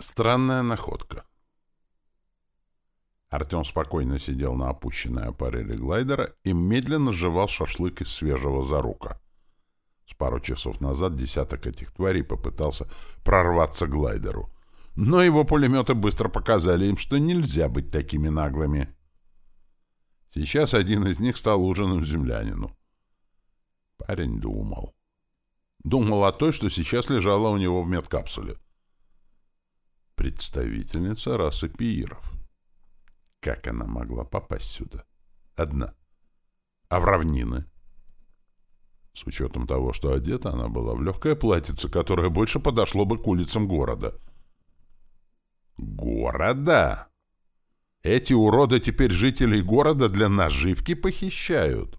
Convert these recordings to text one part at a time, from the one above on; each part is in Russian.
Странная находка. Артем спокойно сидел на опущенной аппареле глайдера и медленно жевал шашлык из свежего зарука. С пару часов назад десяток этих тварей попытался прорваться к глайдеру. Но его пулеметы быстро показали им, что нельзя быть такими наглыми. Сейчас один из них стал ужином землянину. Парень думал. Думал о той, что сейчас лежала у него в медкапсуле — Представительница расы пииров. Как она могла попасть сюда? Одна. А в равнины? С учетом того, что одета она была в легкое платьице, которое больше подошло бы к улицам города. Города? Эти уроды теперь жителей города для наживки похищают.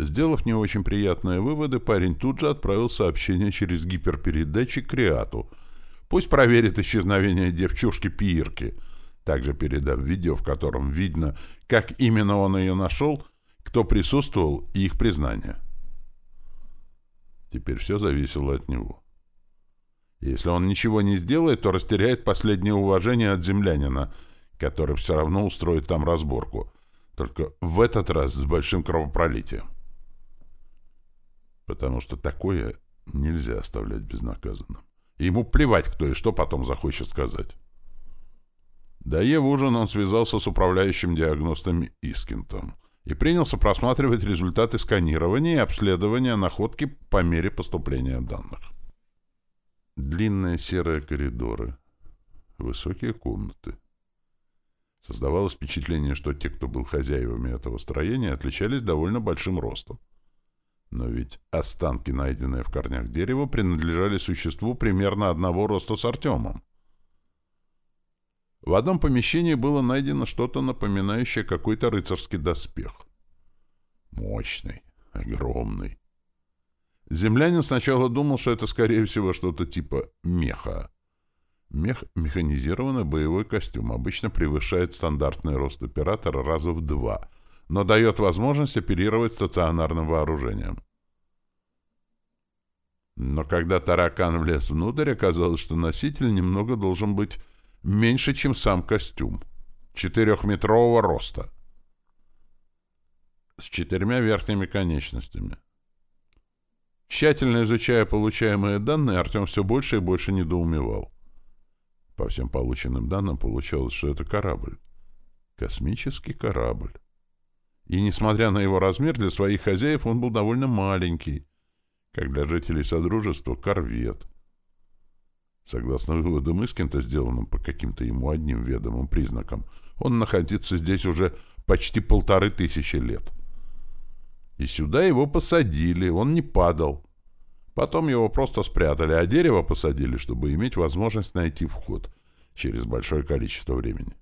Сделав не очень приятные выводы, парень тут же отправил сообщение через гиперпередатчик к Риату — Пусть проверит исчезновение девчушки-пиирки, также передав видео, в котором видно, как именно он ее нашел, кто присутствовал и их признание. Теперь все зависело от него. Если он ничего не сделает, то растеряет последнее уважение от землянина, который все равно устроит там разборку, только в этот раз с большим кровопролитием. Потому что такое нельзя оставлять безнаказанным ему плевать, кто и что потом захочет сказать. Доев ужин, он связался с управляющим диагностом Искинтом и принялся просматривать результаты сканирования и обследования находки по мере поступления данных. Длинные серые коридоры, высокие комнаты. Создавалось впечатление, что те, кто был хозяевами этого строения, отличались довольно большим ростом. Но ведь останки, найденные в корнях дерева, принадлежали существу примерно одного роста с Артемом. В одном помещении было найдено что-то напоминающее какой-то рыцарский доспех. Мощный, огромный. Землянин сначала думал, что это, скорее всего, что-то типа меха. Мех — механизированный боевой костюм, обычно превышает стандартный рост оператора раза в два — но дает возможность оперировать стационарным вооружением. Но когда таракан влез внутрь, оказалось, что носитель немного должен быть меньше, чем сам костюм. Четырехметрового роста. С четырьмя верхними конечностями. Тщательно изучая получаемые данные, Артем все больше и больше недоумевал. По всем полученным данным получалось, что это корабль. Космический корабль. И, несмотря на его размер, для своих хозяев он был довольно маленький, как для жителей Содружества — корвет. Согласно выводам Искента, сделанным по каким-то ему одним ведомым признакам, он находится здесь уже почти полторы тысячи лет. И сюда его посадили, он не падал. Потом его просто спрятали, а дерево посадили, чтобы иметь возможность найти вход через большое количество времени.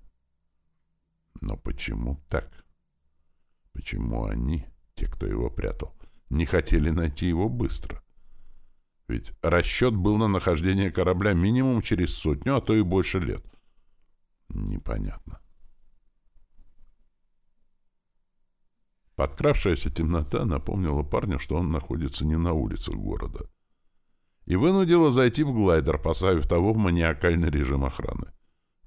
Но почему так? Почему они, те, кто его прятал, не хотели найти его быстро? Ведь расчет был на нахождение корабля минимум через сотню, а то и больше лет. Непонятно. Подкравшаяся темнота напомнила парню, что он находится не на улицах города. И вынудила зайти в глайдер, поставив того в маниакальный режим охраны.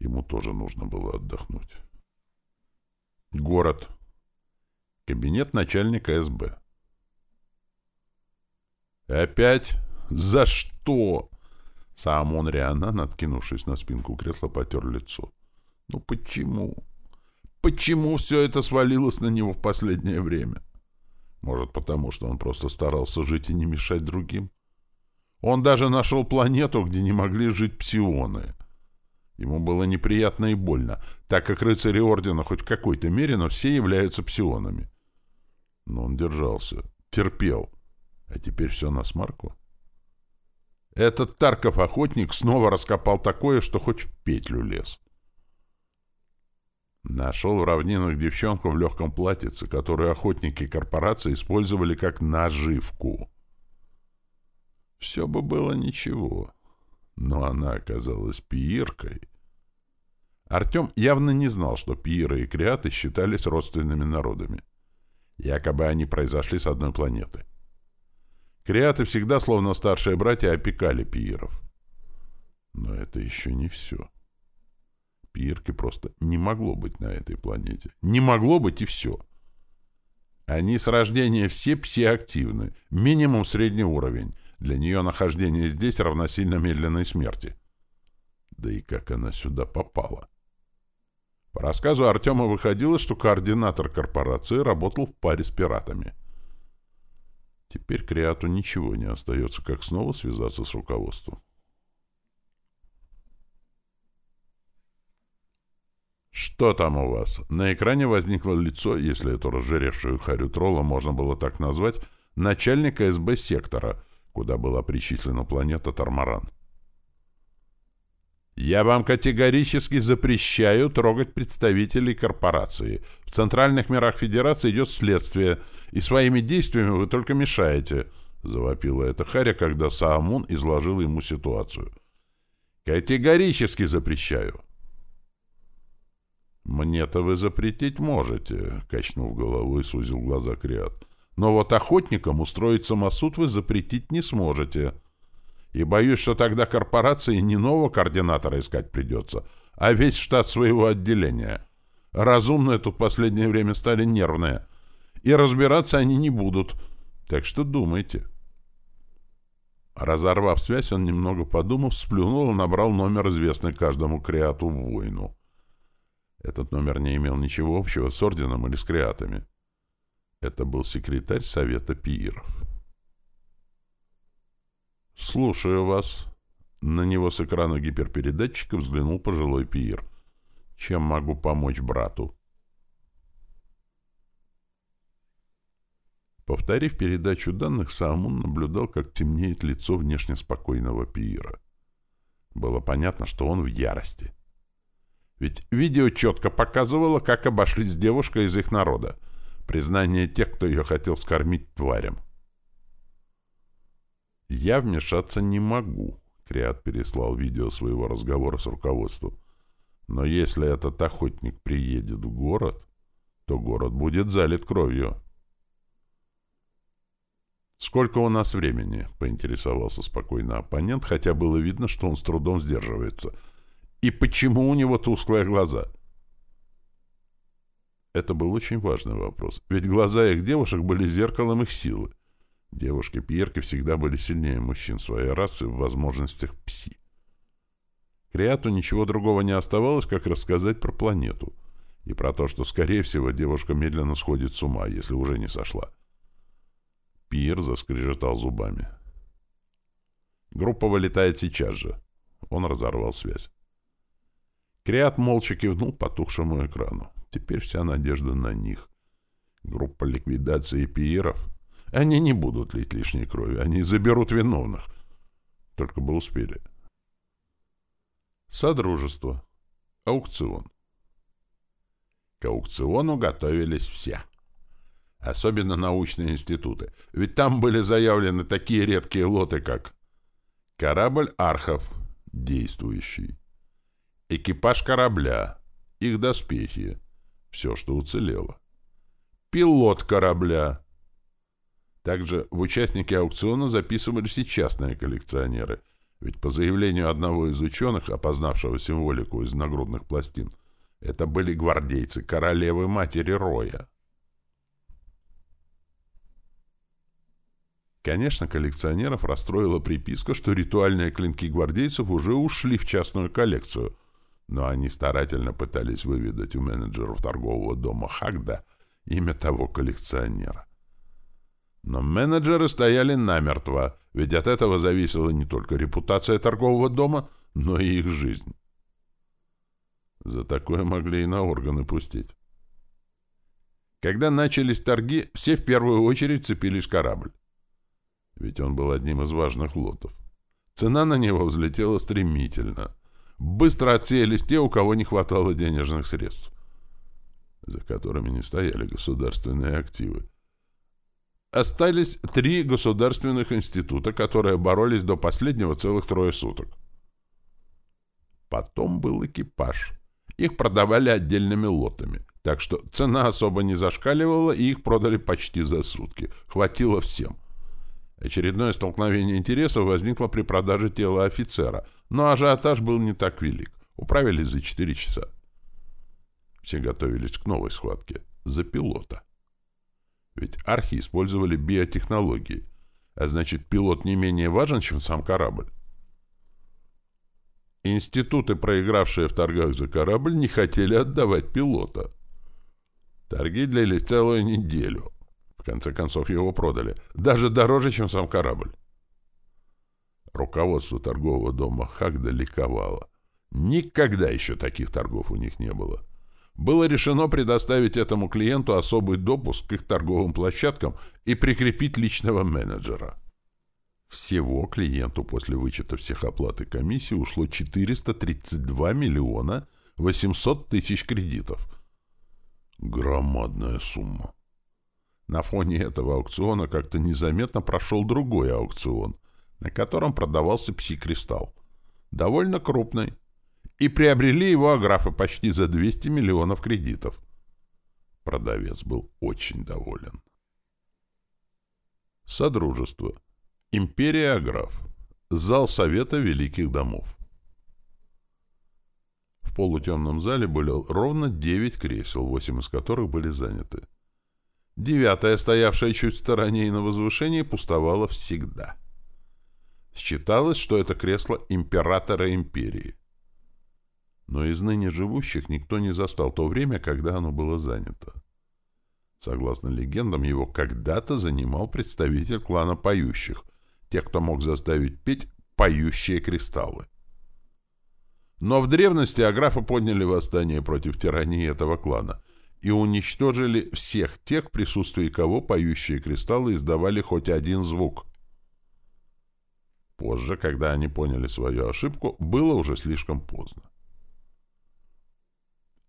Ему тоже нужно было отдохнуть. Город. Кабинет начальника СБ. «Опять? За что?» Саамон Рианан, откинувшись на спинку кресла, потер лицо. «Ну почему? Почему все это свалилось на него в последнее время? Может, потому что он просто старался жить и не мешать другим? Он даже нашел планету, где не могли жить псионы». Ему было неприятно и больно, так как рыцари Ордена хоть в какой-то мере, но все являются псионами. Но он держался, терпел. А теперь все на смарку. Этот Тарков-охотник снова раскопал такое, что хоть в петлю лез. Нашел в равнинах девчонку в легком платьице, которую охотники корпорации использовали как наживку. Все бы было ничего, но она оказалась пииркой. Артем явно не знал, что пииры и креаты считались родственными народами. Якобы они произошли с одной планеты. Креаты всегда, словно старшие братья, опекали пииров. Но это еще не все. Пирки просто не могло быть на этой планете. Не могло быть и все. Они с рождения все псиактивны, минимум средний уровень. Для нее нахождение здесь равносильно медленной смерти. Да и как она сюда попала? По рассказу Артема выходило, что координатор корпорации работал в паре с пиратами. Теперь Креату ничего не остается, как снова связаться с руководством. «Что там у вас?» На экране возникло лицо, если эту разжиревшую харю тролла можно было так назвать, начальника СБ сектора, куда была причислена планета Тармаран. «Я вам категорически запрещаю трогать представителей корпорации. В центральных мирах Федерации идет следствие, и своими действиями вы только мешаете», — завопила эта Харя, когда Саамун изложил ему ситуацию. «Категорически запрещаю». «Мне-то вы запретить можете», — качнув головой, сузил глаза Криат. «Но вот охотникам устроить самосуд вы запретить не сможете. И боюсь, что тогда корпорации не нового координатора искать придется, а весь штат своего отделения. Разумные тут в последнее время стали нервные. И разбираться они не будут. Так что думайте». Разорвав связь, он, немного подумав, сплюнул и набрал номер, известный каждому креату воину. Этот номер не имел ничего общего с орденом или с креатами. Это был секретарь Совета Пииров. «Слушаю вас». На него с экрана гиперпередатчика взглянул пожилой Пиир. «Чем могу помочь брату?» Повторив передачу данных, Саамун наблюдал, как темнеет лицо внешне спокойного Пиира. Было понятно, что он в ярости. Ведь видео четко показывало, как обошлись с девушкой из их народа. Признание тех, кто ее хотел скормить тварям. «Я вмешаться не могу», — Криат переслал видео своего разговора с руководством. «Но если этот охотник приедет в город, то город будет залит кровью». «Сколько у нас времени?» — поинтересовался спокойно оппонент, хотя было видно, что он с трудом сдерживается — и почему у него тусклые глаза? Это был очень важный вопрос, ведь глаза их девушек были зеркалом их силы. Девушки-пьерки всегда были сильнее мужчин своей расы в возможностях пси. Креату ничего другого не оставалось, как рассказать про планету и про то, что, скорее всего, девушка медленно сходит с ума, если уже не сошла. Пьер заскрежетал зубами. «Группа вылетает сейчас же». Он разорвал связь. Криат молча кивнул потухшему экрану. Теперь вся надежда на них. Группа ликвидации пиеров. Они не будут лить лишней крови. Они заберут виновных. Только бы успели. Содружество. Аукцион. К аукциону готовились все. Особенно научные институты. Ведь там были заявлены такие редкие лоты, как корабль «Архов» действующий, экипаж корабля, их доспехи, все, что уцелело. Пилот корабля. Также в участники аукциона записывались и частные коллекционеры, ведь по заявлению одного из ученых, опознавшего символику из нагрудных пластин, это были гвардейцы королевы-матери Роя. Конечно, коллекционеров расстроила приписка, что ритуальные клинки гвардейцев уже ушли в частную коллекцию, но они старательно пытались выведать у менеджеров торгового дома Хагда имя того коллекционера. Но менеджеры стояли намертво, ведь от этого зависела не только репутация торгового дома, но и их жизнь. За такое могли и на органы пустить. Когда начались торги, все в первую очередь цепились в корабль. Ведь он был одним из важных лотов. Цена на него взлетела стремительно быстро отсеялись те, у кого не хватало денежных средств, за которыми не стояли государственные активы. Остались три государственных института, которые боролись до последнего целых трое суток. Потом был экипаж. Их продавали отдельными лотами, так что цена особо не зашкаливала, и их продали почти за сутки. Хватило всем. Очередное столкновение интересов возникло при продаже тела офицера, но ажиотаж был не так велик. Управились за 4 часа. Все готовились к новой схватке. За пилота. Ведь архи использовали биотехнологии, а значит, пилот не менее важен, чем сам корабль. Институты, проигравшие в торгах за корабль, не хотели отдавать пилота. Торги длились целую неделю. В конце концов, его продали. Даже дороже, чем сам корабль. Руководство торгового дома Хагда ликовало. Никогда еще таких торгов у них не было. Было решено предоставить этому клиенту особый допуск к их торговым площадкам и прикрепить личного менеджера. Всего клиенту после вычета всех оплат и комиссий ушло 432 миллиона 800 тысяч кредитов. Громадная сумма. На фоне этого аукциона как-то незаметно прошел другой аукцион, на котором продавался пси-кристалл. Довольно крупный. И приобрели его аграфы почти за 200 миллионов кредитов. Продавец был очень доволен. Содружество. Империя Аграф. Зал Совета Великих Домов. В полутемном зале было ровно 9 кресел, 8 из которых были заняты. Девятая, стоявшая чуть в стороне и на возвышении, пустовала всегда. Считалось, что это кресло императора империи. Но из ныне живущих никто не застал то время, когда оно было занято. Согласно легендам, его когда-то занимал представитель клана поющих, тех, кто мог заставить петь поющие кристаллы. Но в древности аграфы подняли восстание против тирании этого клана — и уничтожили всех тех, в присутствии кого поющие кристаллы издавали хоть один звук. Позже, когда они поняли свою ошибку, было уже слишком поздно.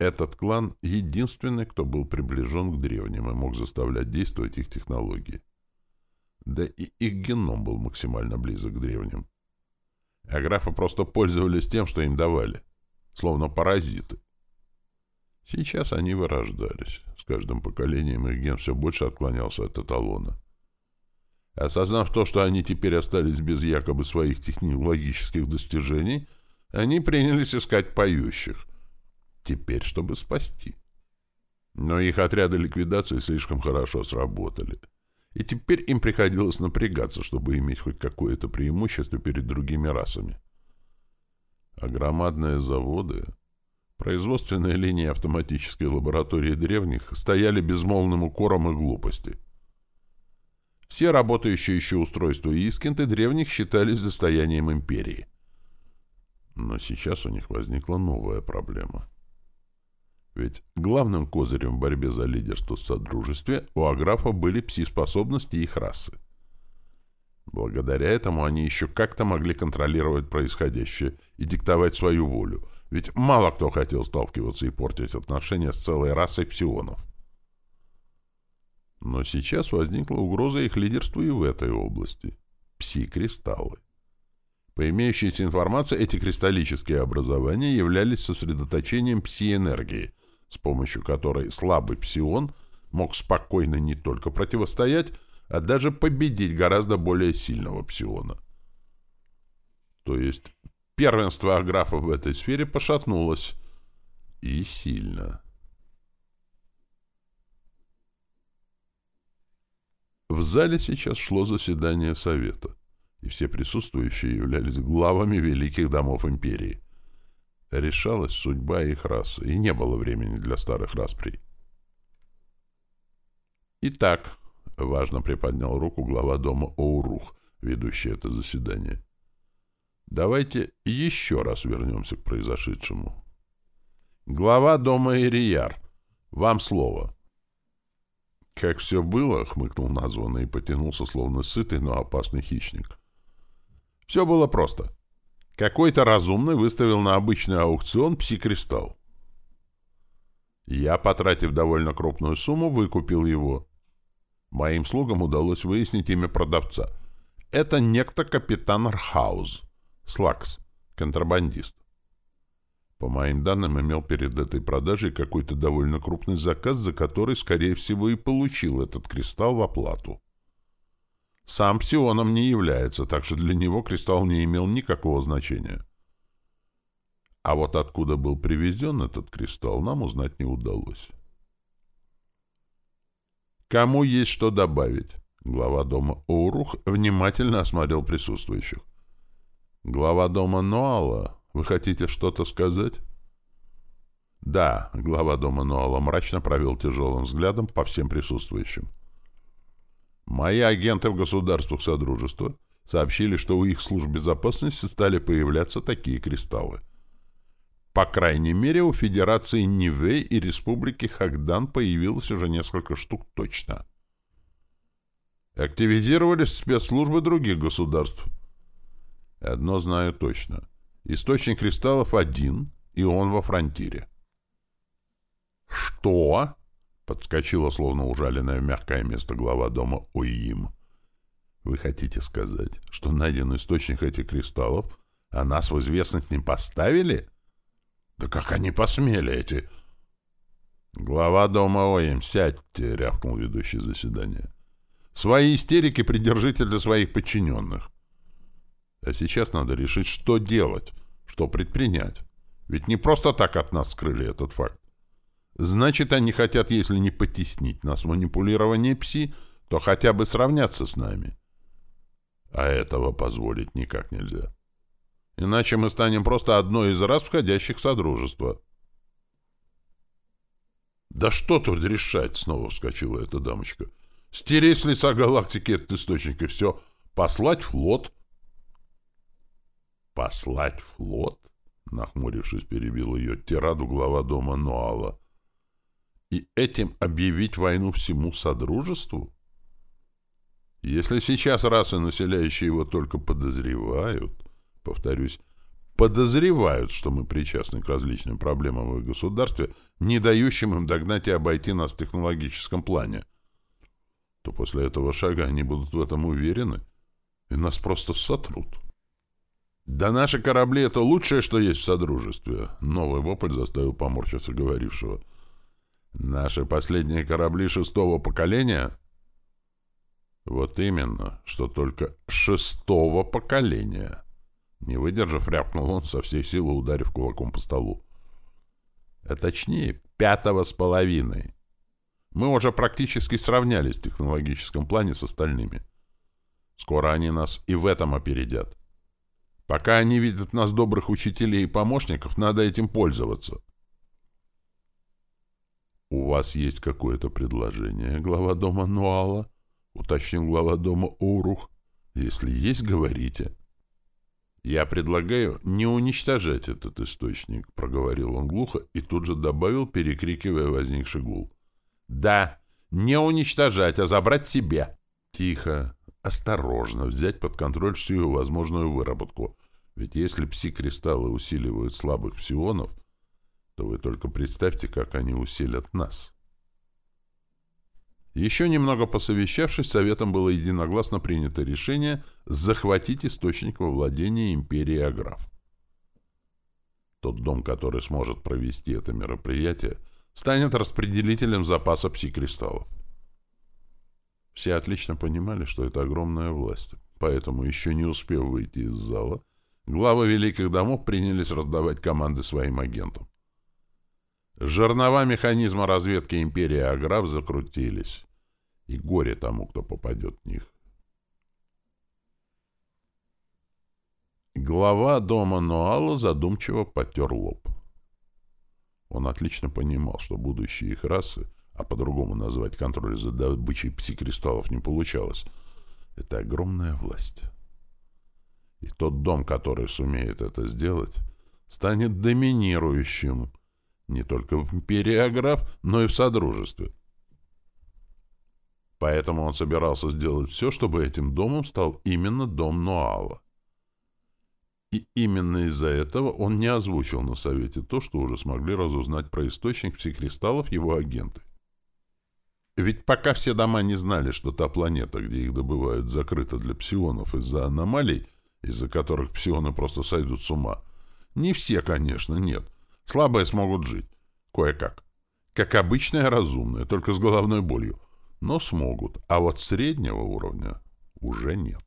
Этот клан — единственный, кто был приближен к древним и мог заставлять действовать их технологии. Да и их геном был максимально близок к древним. А графы просто пользовались тем, что им давали, словно паразиты. Сейчас они вырождались. С каждым поколением их ген все больше отклонялся от эталона. Осознав то, что они теперь остались без якобы своих технологических достижений, они принялись искать поющих. Теперь, чтобы спасти. Но их отряды ликвидации слишком хорошо сработали. И теперь им приходилось напрягаться, чтобы иметь хоть какое-то преимущество перед другими расами. А громадные заводы Производственные линии автоматической лаборатории древних стояли безмолвным укором и глупости. Все работающие еще устройства Искинты древних считались достоянием империи. Но сейчас у них возникла новая проблема. Ведь главным козырем в борьбе за лидерство в Содружестве у Аграфа были пси-способности их расы. Благодаря этому они еще как-то могли контролировать происходящее и диктовать свою волю – ведь мало кто хотел сталкиваться и портить отношения с целой расой псионов. Но сейчас возникла угроза их лидерству и в этой области. Пси-кристаллы. По имеющейся информации, эти кристаллические образования являлись сосредоточением пси-энергии, с помощью которой слабый псион мог спокойно не только противостоять, а даже победить гораздо более сильного псиона. То есть Первенство аграфов в этой сфере пошатнулось. И сильно. В зале сейчас шло заседание Совета, и все присутствующие являлись главами великих домов империи. Решалась судьба их расы, и не было времени для старых расприй. «Итак», — важно приподнял руку глава дома Оурух, ведущий это заседание, — Давайте еще раз вернемся к произошедшему. Глава дома Ирияр. Вам слово. Как все было, хмыкнул названный и потянулся, словно сытый, но опасный хищник. Все было просто. Какой-то разумный выставил на обычный аукцион пси-кристалл. Я, потратив довольно крупную сумму, выкупил его. Моим слугам удалось выяснить имя продавца. Это некто капитан Архауз. Слакс, контрабандист. По моим данным, имел перед этой продажей какой-то довольно крупный заказ, за который, скорее всего, и получил этот кристалл в оплату. Сам псионом не является, так что для него кристалл не имел никакого значения. А вот откуда был привезен этот кристалл, нам узнать не удалось. Кому есть что добавить? Глава дома Оурух внимательно осмотрел присутствующих. Глава дома Ноала, вы хотите что-то сказать? Да, глава дома Ноала мрачно провел тяжелым взглядом по всем присутствующим. Мои агенты в государствах Содружества сообщили, что у их служб безопасности стали появляться такие кристаллы. По крайней мере, у Федерации Нивэй и Республики Хагдан появилось уже несколько штук точно. Активизировались спецслужбы других государств. Одно знаю точно. Источник кристаллов один, и он во фронтире. «Что?» — подскочила, словно ужаленная в мягкое место глава дома Уим. «Вы хотите сказать, что найден источник этих кристаллов, а нас в известность не поставили?» Да как они посмели, эти... Глава дома Оем, сядьте, рявкнул ведущий заседания. Свои истерики придержите для своих подчиненных. А сейчас надо решить, что делать, что предпринять. Ведь не просто так от нас скрыли этот факт. Значит, они хотят, если не потеснить нас в пси, то хотя бы сравняться с нами. А этого позволить никак нельзя. Иначе мы станем просто одной из раз входящих в Содружество. «Да что тут решать?» — снова вскочила эта дамочка. «Стереть с лица галактики этот источник, и все. Послать флот». «Послать флот?» — нахмурившись, перебил ее тираду глава дома Нуала. «И этим объявить войну всему Содружеству?» Если сейчас расы, населяющие его, только подозревают, повторюсь, подозревают, что мы причастны к различным проблемам в их государстве, не дающим им догнать и обойти нас в технологическом плане, то после этого шага они будут в этом уверены и нас просто сотрут. «Да наши корабли — это лучшее, что есть в Содружестве», — новый вопль заставил поморщиться говорившего. «Наши последние корабли шестого поколения...» «Вот именно, что только шестого поколения». Не выдержав, рявкнул он со всей силы, ударив кулаком по столу. А точнее, пятого с половиной. Мы уже практически сравнялись в технологическом плане с остальными. Скоро они нас и в этом опередят. Пока они видят нас добрых учителей и помощников, надо этим пользоваться. «У вас есть какое-то предложение, глава дома Нуала?» — уточнил глава дома Урух. «Если есть, говорите». «Я предлагаю не уничтожать этот источник», — проговорил он глухо и тут же добавил, перекрикивая возникший гул. «Да, не уничтожать, а забрать себе». «Тихо, осторожно взять под контроль всю его возможную выработку. Ведь если пси-кристаллы усиливают слабых псионов, то вы только представьте, как они усилят нас». Еще немного посовещавшись, Советом было единогласно принято решение захватить источник во владении империи Аграф. Тот дом, который сможет провести это мероприятие, станет распределителем запаса пси-кристаллов. Все отлично понимали, что это огромная власть, поэтому, еще не успев выйти из зала, главы великих домов принялись раздавать команды своим агентам. Жернова механизма разведки империи Аграф закрутились. И горе тому, кто попадет в них. Глава дома Ноала задумчиво потер лоб. Он отлично понимал, что будущее их расы, а по-другому назвать контроль за добычей пси-кристаллов не получалось, это огромная власть. И тот дом, который сумеет это сделать, станет доминирующим не только в империи Аграф, но и в Содружестве. Поэтому он собирался сделать все, чтобы этим домом стал именно дом Нуала. И именно из-за этого он не озвучил на совете то, что уже смогли разузнать про источник псикристаллов его агенты. Ведь пока все дома не знали, что та планета, где их добывают, закрыта для псионов из-за аномалий, из-за которых псионы просто сойдут с ума, не все, конечно, нет — Слабые смогут жить. Кое-как. Как обычные разумные, только с головной болью. Но смогут. А вот среднего уровня Уже нет.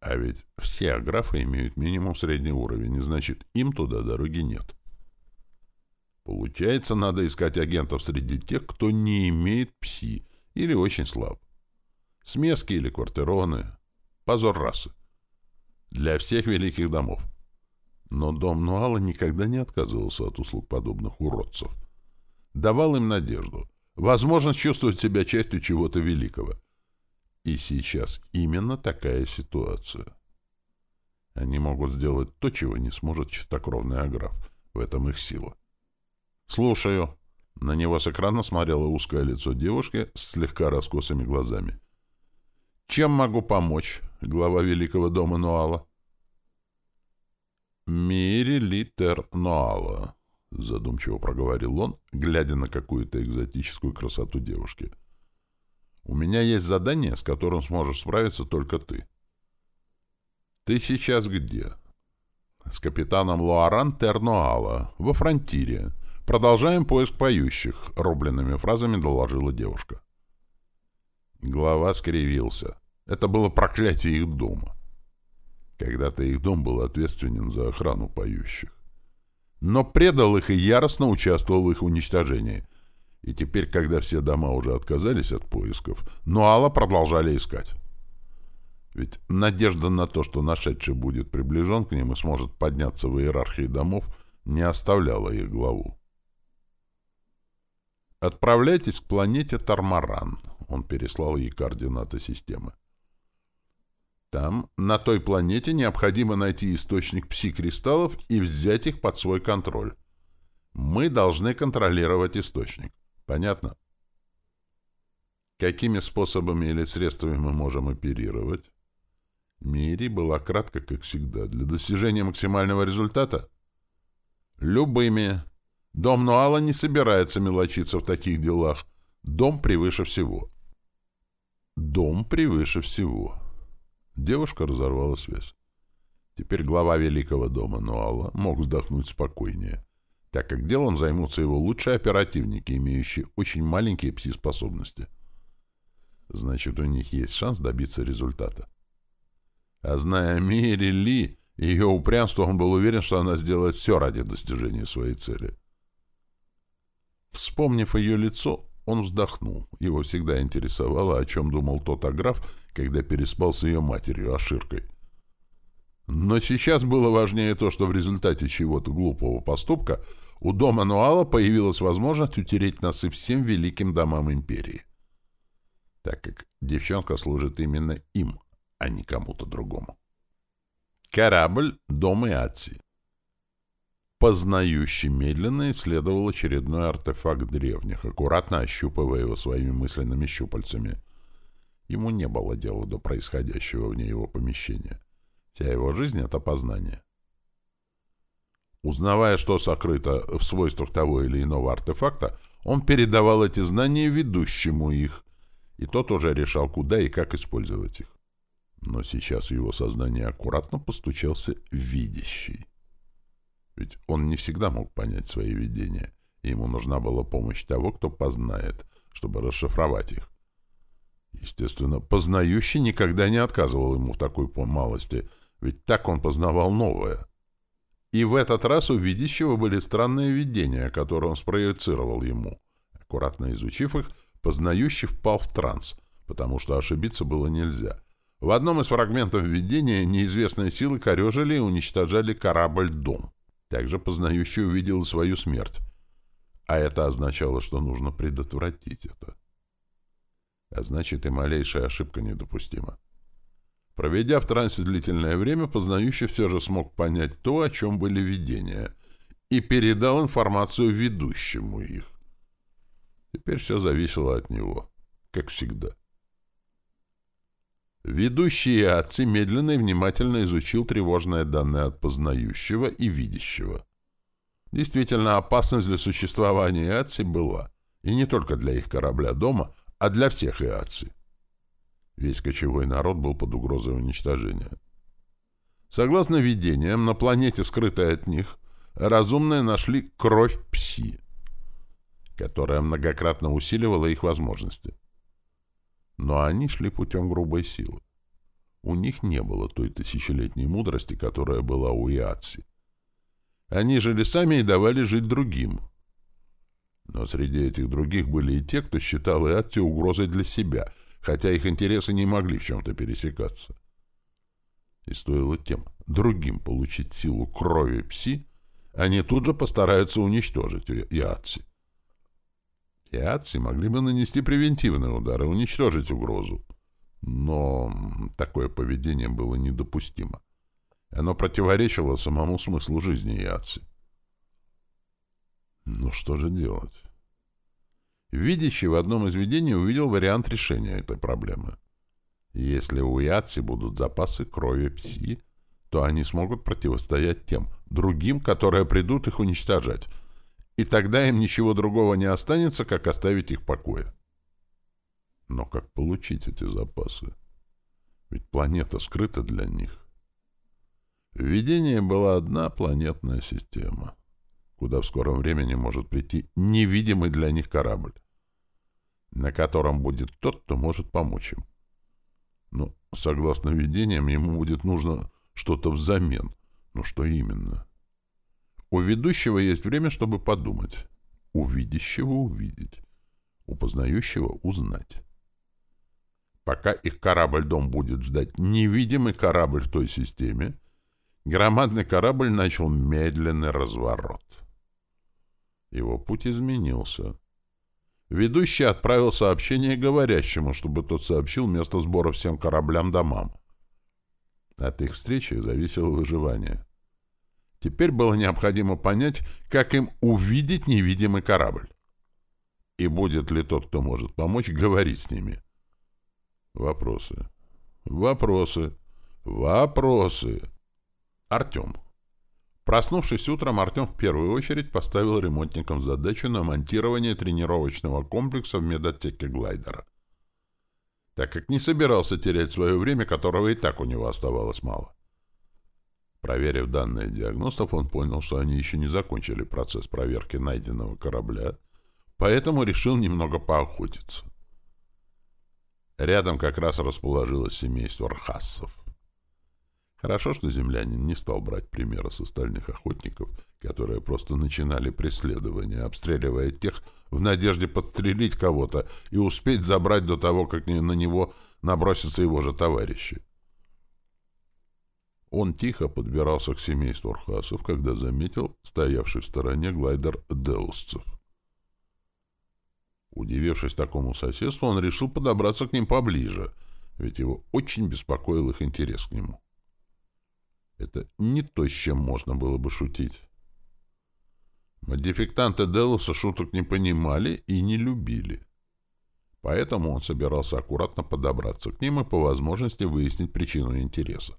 А ведь все аграфы имеют минимум средний уровень, и значит, им туда дороги нет. Получается, надо искать агентов среди тех, кто не имеет пси или очень слаб. Смески или квартироны. Позор расы. Для всех великих домов. Но дом Нуала никогда не отказывался от услуг подобных уродцев. Давал им надежду, возможность чувствовать себя частью чего-то великого. И сейчас именно такая ситуация. Они могут сделать то, чего не сможет чистокровный аграф. В этом их сила. «Слушаю». На него с экрана смотрело узкое лицо девушки с слегка раскосыми глазами. «Чем могу помочь, глава Великого дома Нуала?» «Мири Литер Нуала», — задумчиво проговорил он, глядя на какую-то экзотическую красоту девушки. — у меня есть задание, с которым сможешь справиться только ты. Ты сейчас где? С капитаном Луаран Тернуала, во фронтире. Продолжаем поиск поющих, рубленными фразами доложила девушка. Глава скривился. Это было проклятие их дома. Когда-то их дом был ответственен за охрану поющих. Но предал их и яростно участвовал в их уничтожении — и теперь, когда все дома уже отказались от поисков, Нуала продолжали искать. Ведь надежда на то, что нашедший будет приближен к ним и сможет подняться в иерархии домов, не оставляла их главу. «Отправляйтесь к планете Тармаран», — он переслал ей координаты системы. Там, на той планете, необходимо найти источник пси-кристаллов и взять их под свой контроль. Мы должны контролировать источник. Понятно? Какими способами или средствами мы можем оперировать? Мири была кратко, как всегда. Для достижения максимального результата? Любыми. Дом Нуала не собирается мелочиться в таких делах. Дом превыше всего. Дом превыше всего. Девушка разорвала связь. Теперь глава великого дома Нуала мог вздохнуть спокойнее так как делом займутся его лучшие оперативники, имеющие очень маленькие пси-способности. Значит, у них есть шанс добиться результата. А зная Мири Ли и ее упрямство, он был уверен, что она сделает все ради достижения своей цели. Вспомнив ее лицо, он вздохнул. Его всегда интересовало, о чем думал тот аграф, когда переспал с ее матерью, Аширкой. Но сейчас было важнее то, что в результате чего-то глупого поступка у дома Нуала появилась возможность утереть носы всем великим домам империи. Так как девчонка служит именно им, а не кому-то другому. Корабль «Дом Иатси». Познающий медленно исследовал очередной артефакт древних, аккуратно ощупывая его своими мысленными щупальцами. Ему не было дела до происходящего вне его помещения. Вся его жизнь — это познание. Узнавая, что сокрыто в свойствах того или иного артефакта, он передавал эти знания ведущему их, и тот уже решал, куда и как использовать их. Но сейчас в его сознание аккуратно постучался видящий. Ведь он не всегда мог понять свои видения, и ему нужна была помощь того, кто познает, чтобы расшифровать их. Естественно, познающий никогда не отказывал ему в такой малости, ведь так он познавал новое — и в этот раз у видящего были странные видения, которые он спроецировал ему. Аккуратно изучив их, познающий впал в транс, потому что ошибиться было нельзя. В одном из фрагментов видения неизвестные силы корежили и уничтожали корабль-дом. Также познающий увидел свою смерть. А это означало, что нужно предотвратить это. А значит, и малейшая ошибка недопустима. Проведя в трансе длительное время, познающий все же смог понять то, о чем были видения, и передал информацию ведущему их. Теперь все зависело от него, как всегда. Ведущий Иаци медленно и внимательно изучил тревожные данные от познающего и видящего. Действительно, опасность для существования Иаци была, и не только для их корабля дома, а для всех Иаци. Весь кочевой народ был под угрозой уничтожения. Согласно видениям, на планете, скрытой от них, разумные нашли кровь пси, которая многократно усиливала их возможности. Но они шли путем грубой силы. У них не было той тысячелетней мудрости, которая была у Иатси. Они жили сами и давали жить другим. Но среди этих других были и те, кто считал Иатси угрозой для себя, хотя их интересы не могли в чем-то пересекаться. И стоило тем другим получить силу крови пси, они тут же постараются уничтожить Иатси. Иатси могли бы нанести превентивный удар и уничтожить угрозу. Но такое поведение было недопустимо. Оно противоречило самому смыслу жизни Иатси. Ну что же делать? Видящий в одном из видений увидел вариант решения этой проблемы. Если у Иатси будут запасы крови пси, то они смогут противостоять тем, другим, которые придут их уничтожать, и тогда им ничего другого не останется, как оставить их в покое. Но как получить эти запасы? Ведь планета скрыта для них. В видении была одна планетная система, куда в скором времени может прийти невидимый для них корабль, на котором будет тот, кто может помочь им. Но, согласно видениям, ему будет нужно что-то взамен. Но что именно? У ведущего есть время, чтобы подумать. У видящего увидеть. У познающего узнать. Пока их корабль-дом будет ждать невидимый корабль в той системе, громадный корабль начал медленный разворот. Его путь изменился. Ведущий отправил сообщение говорящему, чтобы тот сообщил место сбора всем кораблям-домам. От их встречи зависело выживание. Теперь было необходимо понять, как им увидеть невидимый корабль. И будет ли тот, кто может помочь, говорить с ними. Вопросы. Вопросы. Вопросы. Артем. Проснувшись утром, Артем в первую очередь поставил ремонтникам задачу на монтирование тренировочного комплекса в медотеке глайдера так как не собирался терять свое время, которого и так у него оставалось мало. Проверив данные диагностов, он понял, что они еще не закончили процесс проверки найденного корабля, поэтому решил немного поохотиться. Рядом как раз расположилось семейство архассов. Хорошо, что землянин не стал брать примера с остальных охотников, которые просто начинали преследование, обстреливая тех в надежде подстрелить кого-то и успеть забрать до того, как на него набросятся его же товарищи. Он тихо подбирался к семейству архасов, когда заметил стоявший в стороне глайдер деусцев. Удивившись такому соседству, он решил подобраться к ним поближе, ведь его очень беспокоил их интерес к нему. Это не то, с чем можно было бы шутить. Модификтанты Делоса шуток не понимали и не любили. Поэтому он собирался аккуратно подобраться к ним и по возможности выяснить причину интереса.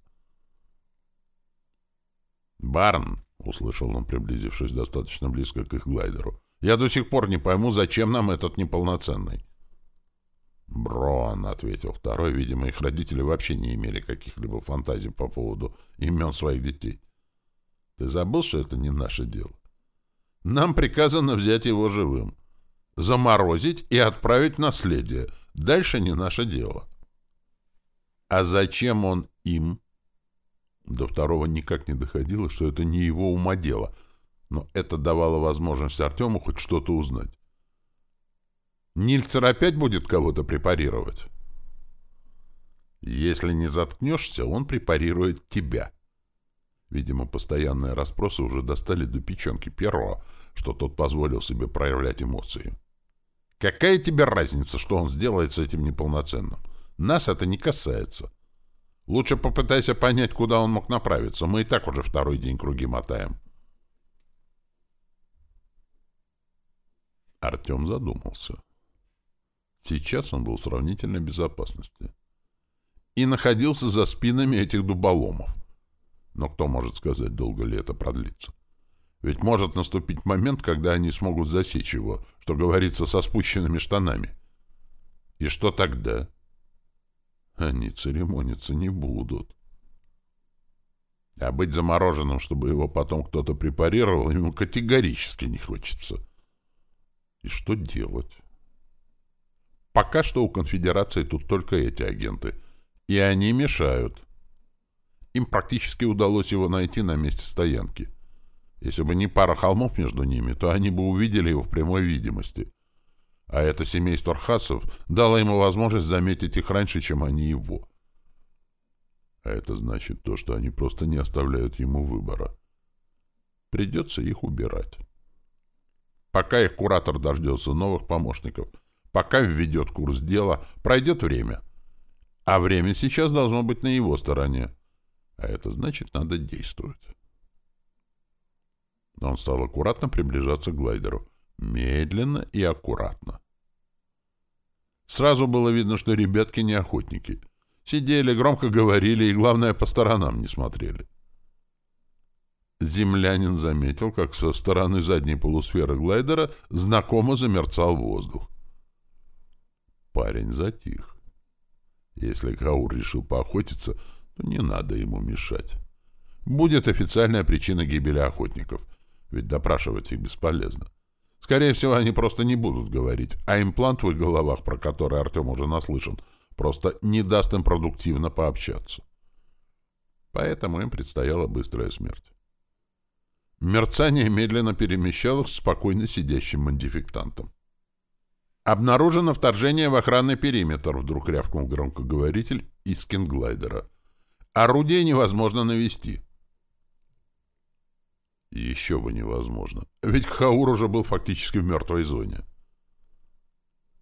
«Барн!» — услышал он, приблизившись достаточно близко к их глайдеру. «Я до сих пор не пойму, зачем нам этот неполноценный?» «Брон», — ответил второй, видимо, их родители вообще не имели каких-либо фантазий по поводу имен своих детей. «Ты забыл, что это не наше дело? Нам приказано взять его живым, заморозить и отправить наследие. Дальше не наше дело». «А зачем он им?» До второго никак не доходило, что это не его ума дело, но это давало возможность Артему хоть что-то узнать. Нильцер опять будет кого-то препарировать? Если не заткнешься, он препарирует тебя. Видимо, постоянные расспросы уже достали до печенки первого, что тот позволил себе проявлять эмоции. Какая тебе разница, что он сделает с этим неполноценным? Нас это не касается. Лучше попытайся понять, куда он мог направиться. Мы и так уже второй день круги мотаем. Артем задумался. Сейчас он был в сравнительной безопасности. И находился за спинами этих дуболомов. Но кто может сказать, долго ли это продлится? Ведь может наступить момент, когда они смогут засечь его, что говорится, со спущенными штанами. И что тогда? Они церемониться не будут. А быть замороженным, чтобы его потом кто-то препарировал, ему категорически не хочется. И что делать? Пока что у конфедерации тут только эти агенты. И они мешают. Им практически удалось его найти на месте стоянки. Если бы не пара холмов между ними, то они бы увидели его в прямой видимости. А это семейство Архасов дало ему возможность заметить их раньше, чем они его. А это значит то, что они просто не оставляют ему выбора. Придется их убирать. Пока их куратор дождется новых помощников, пока введет курс дела, пройдет время. А время сейчас должно быть на его стороне. А это значит, надо действовать. Он стал аккуратно приближаться к глайдеру. Медленно и аккуратно. Сразу было видно, что ребятки не охотники. Сидели, громко говорили и, главное, по сторонам не смотрели. Землянин заметил, как со стороны задней полусферы глайдера знакомо замерцал воздух. Парень затих. Если Каур решил поохотиться, то не надо ему мешать. Будет официальная причина гибели охотников, ведь допрашивать их бесполезно. Скорее всего, они просто не будут говорить, а имплант в их головах, про который Артем уже наслышан, просто не даст им продуктивно пообщаться. Поэтому им предстояла быстрая смерть. Мерцание медленно перемещалось к спокойно сидящим модификтантам. «Обнаружено вторжение в охранный периметр», — вдруг рявкнул громкоговоритель из кинглайдера. «Орудие невозможно навести». Еще бы невозможно. Ведь Хаур уже был фактически в мертвой зоне.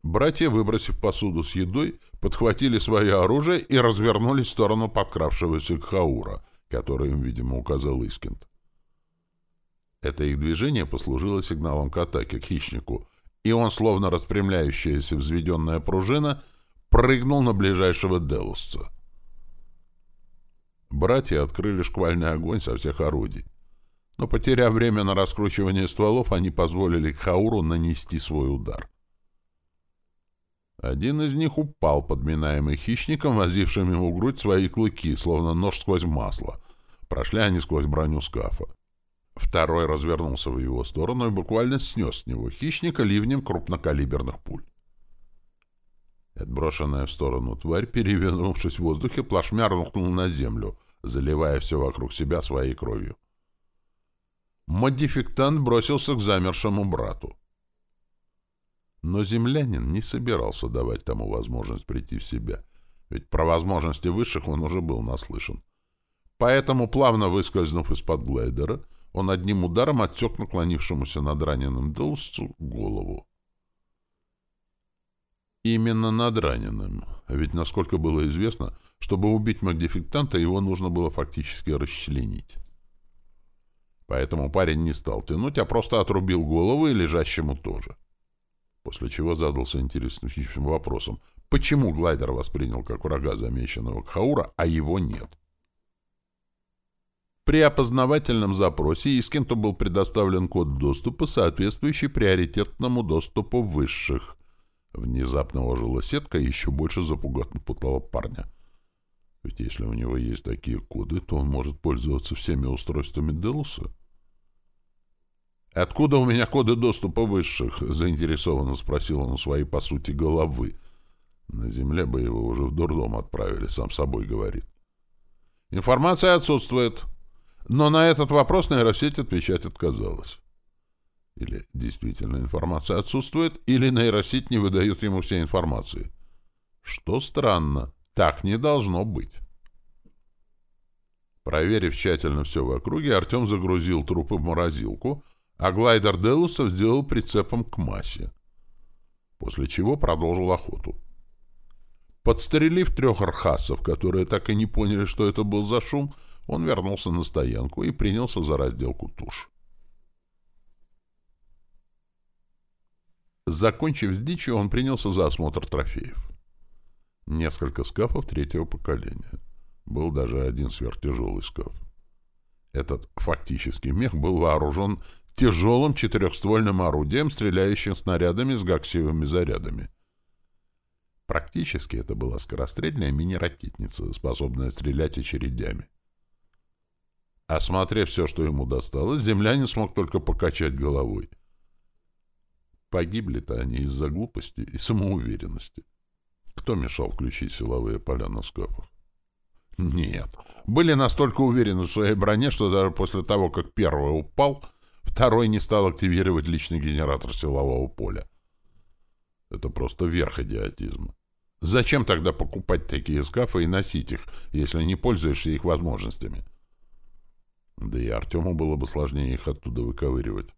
Братья, выбросив посуду с едой, подхватили свое оружие и развернулись в сторону подкравшегося к Хаура, который им, видимо, указал Искинд. Это их движение послужило сигналом к атаке, к хищнику, и он, словно распрямляющаяся взведенная пружина, прыгнул на ближайшего Делусца. Братья открыли шквальный огонь со всех орудий. Но, потеряв время на раскручивание стволов, они позволили Хауру нанести свой удар. Один из них упал, подминаемый хищником, возившим ему в грудь свои клыки, словно нож сквозь масло. Прошли они сквозь броню скафа. Второй развернулся в его сторону и буквально снес с него хищника ливнем крупнокалиберных пуль. Отброшенная в сторону тварь, перевернувшись в воздухе, плашмя рухнула на землю, заливая все вокруг себя своей кровью. Модификтант бросился к замершему брату. Но землянин не собирался давать тому возможность прийти в себя, ведь про возможности высших он уже был наслышан. Поэтому, плавно выскользнув из-под глайдера, он одним ударом отсек наклонившемуся над раненым Делсцу голову. Именно над раненым, ведь, насколько было известно, чтобы убить модификтанта, его нужно было фактически расчленить. Поэтому парень не стал тянуть, а просто отрубил голову и лежащему тоже. После чего задался интересным вопросом, почему глайдер воспринял как врага замеченного Кхаура, а его нет? При опознавательном запросе Искенту был предоставлен код доступа, соответствующий приоритетному доступу высших. Внезапно ожила сетка и еще больше запугала парня. Ведь если у него есть такие коды, то он может пользоваться всеми устройствами Делуса. «Откуда у меня коды доступа высших?» — заинтересованно спросил он у своей, по сути, головы. На земле бы его уже в дурдом отправили, сам собой говорит. «Информация отсутствует». Но на этот вопрос нейросеть отвечать отказалась. Или действительно информация отсутствует, или нейросеть не выдает ему всей информации. Что странно. Так не должно быть. Проверив тщательно все в округе, Артем загрузил трупы в морозилку, а глайдер Делуса сделал прицепом к массе. После чего продолжил охоту. Подстрелив трех архасов, которые так и не поняли, что это был за шум, он вернулся на стоянку и принялся за разделку туш. Закончив с дичью, он принялся за осмотр трофеев. Несколько скафов третьего поколения. Был даже один сверхтяжелый скаф. Этот фактический мех был вооружен тяжелым четырехствольным орудием, стреляющим снарядами с гаксиевыми зарядами. Практически это была скорострельная мини-ракетница, способная стрелять очередями. Осмотрев все, что ему досталось, землянин смог только покачать головой. Погибли-то они из-за глупости и самоуверенности. Кто мешал включить силовые поля на скафах? Нет. Были настолько уверены в своей броне, что даже после того, как первый упал, второй не стал активировать личный генератор силового поля. Это просто верх идиотизма. Зачем тогда покупать такие скафы и носить их, если не пользуешься их возможностями? Да и Артему было бы сложнее их оттуда выковыривать.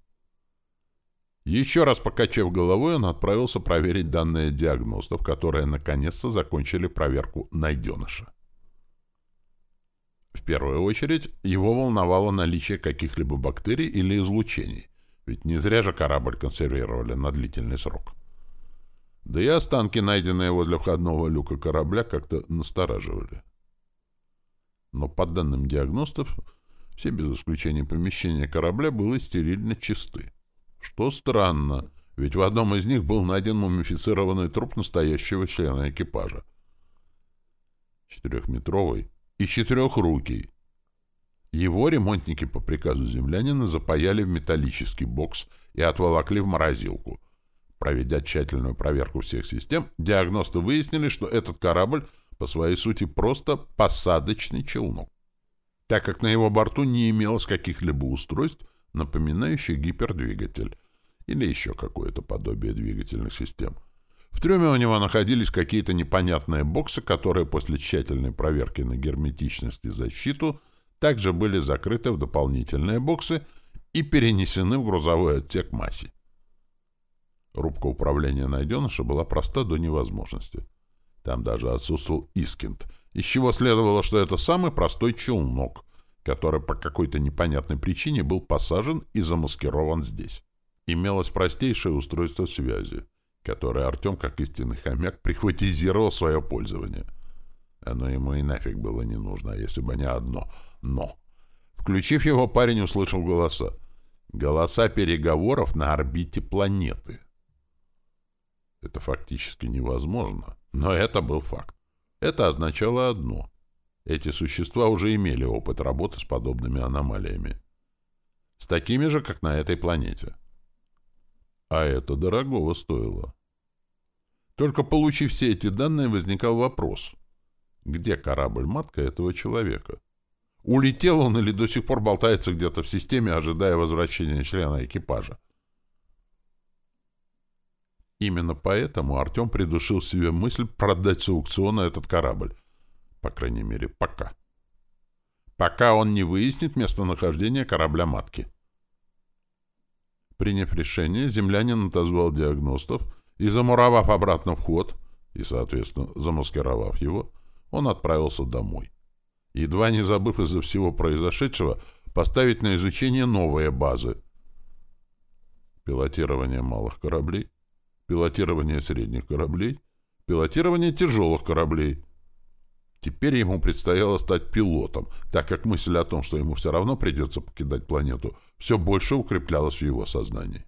Еще раз покачав головой, он отправился проверить данные диагностов, которые наконец-то закончили проверку найденыша. В первую очередь, его волновало наличие каких-либо бактерий или излучений, ведь не зря же корабль консервировали на длительный срок. Да и останки, найденные возле входного люка корабля, как-то настораживали. Но по данным диагностов, все без исключения помещения корабля были стерильно чисты. Что странно, ведь в одном из них был найден мумифицированный труп настоящего члена экипажа. Четырехметровый и четырехрукий. Его ремонтники по приказу землянина запаяли в металлический бокс и отволокли в морозилку — Проведя тщательную проверку всех систем, диагносты выяснили, что этот корабль по своей сути просто посадочный челнок, так как на его борту не имелось каких-либо устройств, напоминающих гипердвигатель или еще какое-то подобие двигательных систем. В трюме у него находились какие-то непонятные боксы, которые после тщательной проверки на герметичность и защиту также были закрыты в дополнительные боксы и перенесены в грузовой отсек масси. Рубка управления найденыша была проста до невозможности. Там даже отсутствовал Искинд, из чего следовало, что это самый простой челнок, который по какой-то непонятной причине был посажен и замаскирован здесь. Имелось простейшее устройство связи, которое Артем, как истинный хомяк, прихватизировал свое пользование. Оно ему и нафиг было не нужно, если бы не одно «но». Включив его, парень услышал голоса. Голоса переговоров на орбите планеты. Это фактически невозможно, но это был факт. Это означало одно. Эти существа уже имели опыт работы с подобными аномалиями. С такими же, как на этой планете. А это дорогого стоило. Только получив все эти данные, возникал вопрос. Где корабль-матка этого человека? Улетел он или до сих пор болтается где-то в системе, ожидая возвращения члена экипажа? Именно поэтому Артем придушил себе мысль продать с аукциона этот корабль. По крайней мере, пока. Пока он не выяснит местонахождение корабля-матки. Приняв решение, землянин отозвал диагностов и, замуровав обратно вход, и, соответственно, замаскировав его, он отправился домой. Едва не забыв из-за всего произошедшего поставить на изучение новые базы. Пилотирование малых кораблей, пилотирование средних кораблей, пилотирование тяжелых кораблей. Теперь ему предстояло стать пилотом, так как мысль о том, что ему все равно придется покидать планету, все больше укреплялась в его сознании.